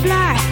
fly.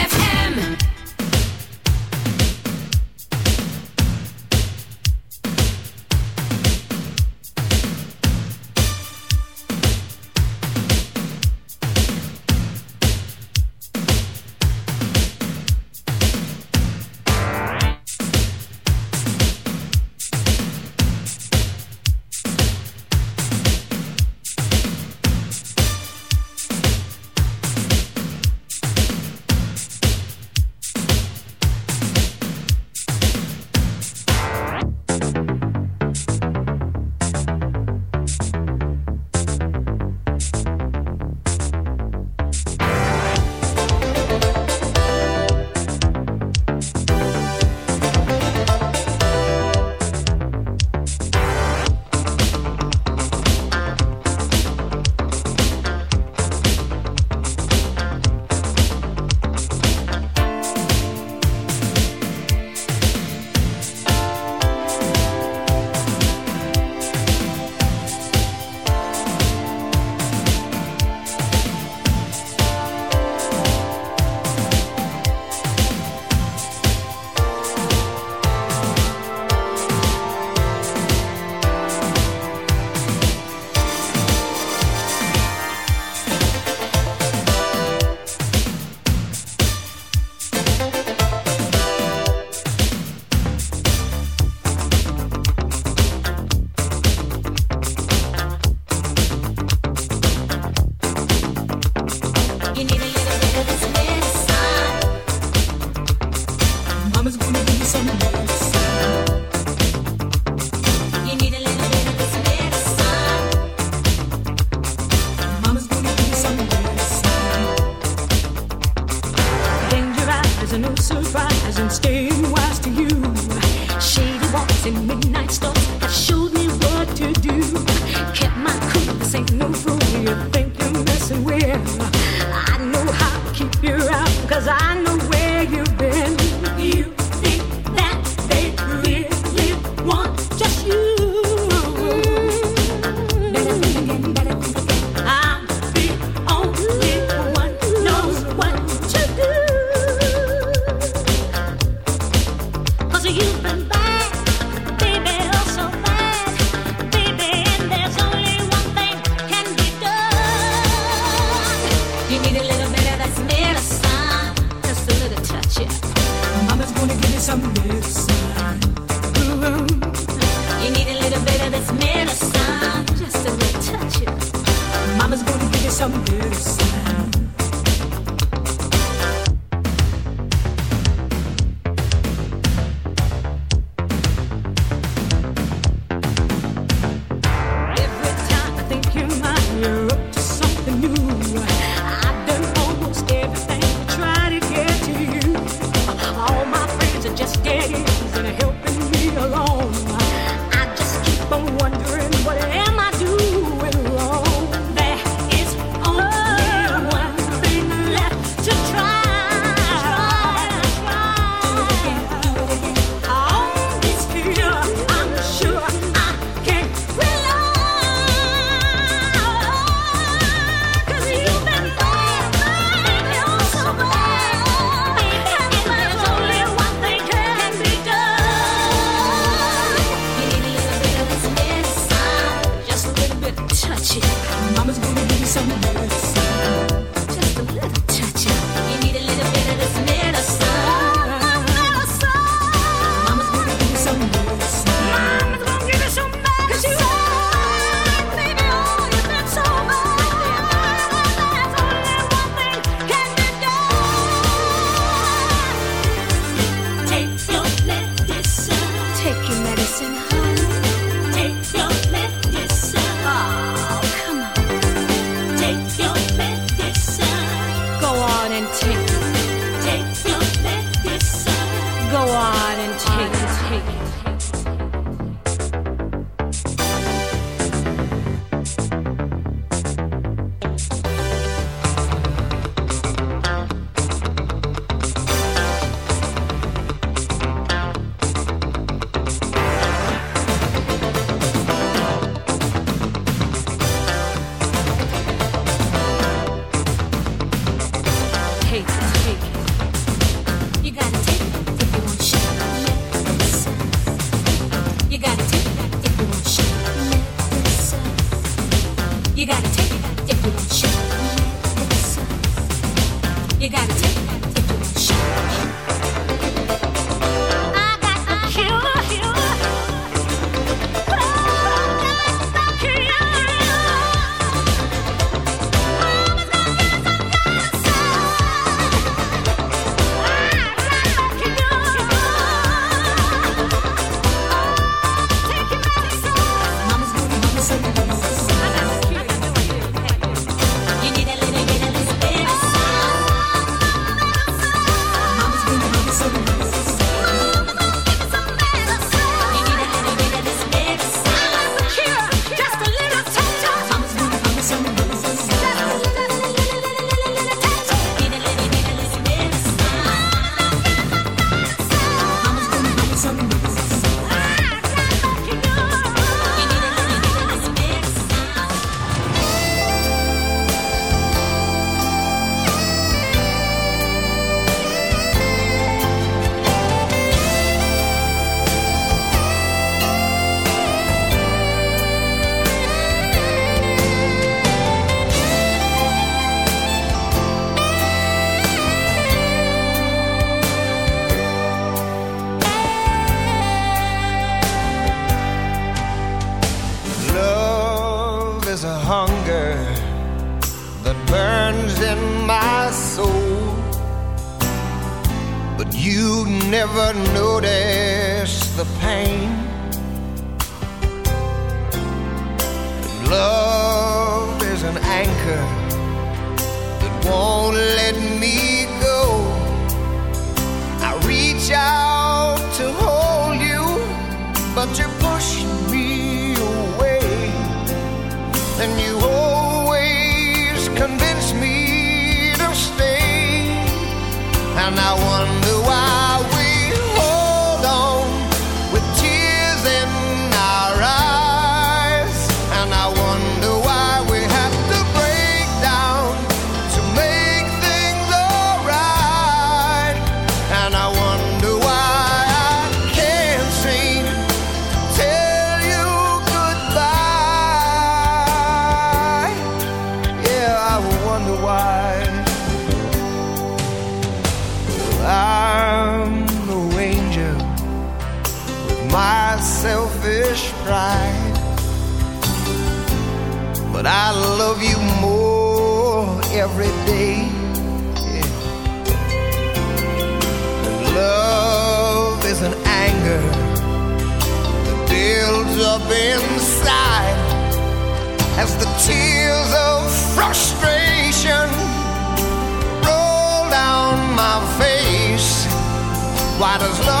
might love.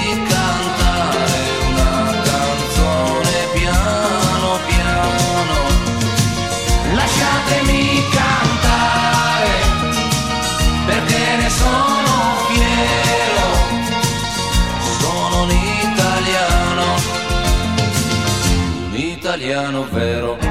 italiano vero.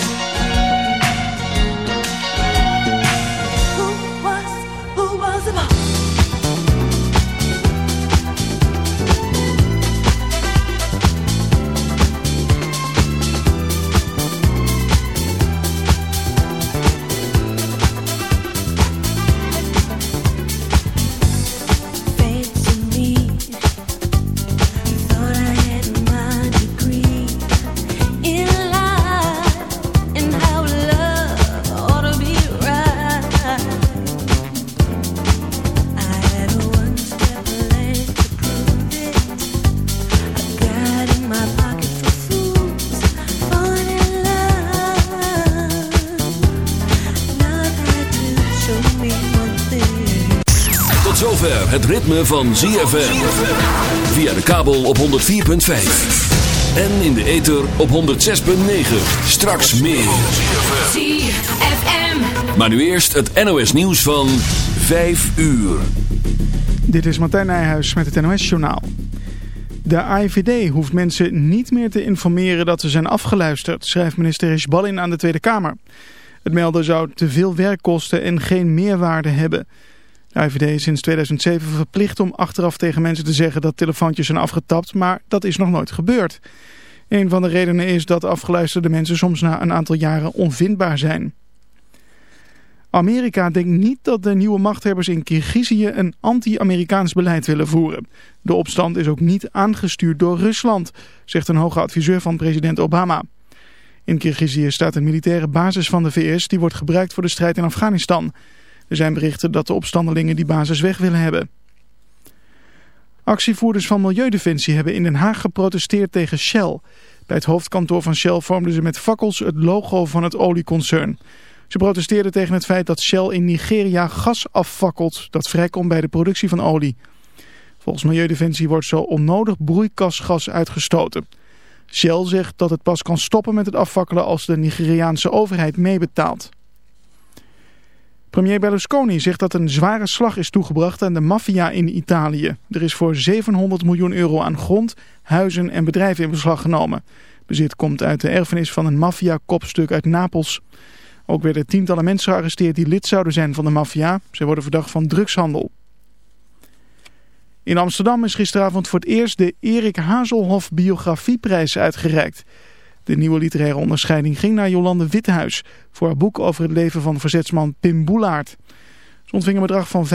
Het ritme van ZFM. Via de kabel op 104.5. En in de ether op 106.9. Straks meer. ZFM. Maar nu eerst het NOS nieuws van 5 uur. Dit is Martijn Nijhuis met het NOS-journaal. De AIVD hoeft mensen niet meer te informeren dat ze zijn afgeluisterd, schrijft minister Isbalin aan de Tweede Kamer. Het melden zou te veel werk kosten en geen meerwaarde hebben. De IVD is sinds 2007 verplicht om achteraf tegen mensen te zeggen dat telefoontjes zijn afgetapt, maar dat is nog nooit gebeurd. Een van de redenen is dat afgeluisterde mensen soms na een aantal jaren onvindbaar zijn. Amerika denkt niet dat de nieuwe machthebbers in Kirgizië een anti-Amerikaans beleid willen voeren. De opstand is ook niet aangestuurd door Rusland, zegt een hoge adviseur van president Obama. In Kirgizië staat een militaire basis van de VS die wordt gebruikt voor de strijd in Afghanistan. Er zijn berichten dat de opstandelingen die basis weg willen hebben. Actievoerders van Milieudefensie hebben in Den Haag geprotesteerd tegen Shell. Bij het hoofdkantoor van Shell vormden ze met fakkels het logo van het olieconcern. Ze protesteerden tegen het feit dat Shell in Nigeria gas afvakkelt dat vrijkomt bij de productie van olie. Volgens Milieudefensie wordt zo onnodig broeikasgas uitgestoten. Shell zegt dat het pas kan stoppen met het afvakkelen als de Nigeriaanse overheid meebetaalt. Premier Berlusconi zegt dat een zware slag is toegebracht aan de maffia in Italië. Er is voor 700 miljoen euro aan grond, huizen en bedrijven in beslag genomen. Bezit komt uit de erfenis van een maffia-kopstuk uit Napels. Ook werden tientallen mensen gearresteerd die lid zouden zijn van de maffia. Ze worden verdacht van drugshandel. In Amsterdam is gisteravond voor het eerst de Erik Hazelhoff Biografieprijs uitgereikt. De nieuwe literaire onderscheiding ging naar Jolande Wittehuis voor haar boek over het leven van verzetsman Pim Boelaert. Ze ontving een bedrag van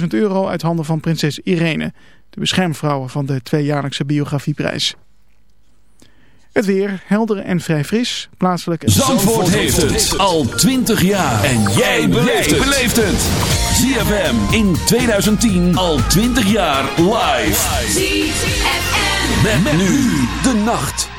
15.000 euro uit handen van prinses Irene, de beschermvrouw van de tweejaarlijkse biografieprijs. Het weer, helder en vrij fris, plaatselijk... en- Zandvoort heeft het al 20 jaar. En jij beleeft het. ZFM in 2010 al 20 jaar live. ZFM. Met, met nu de nacht.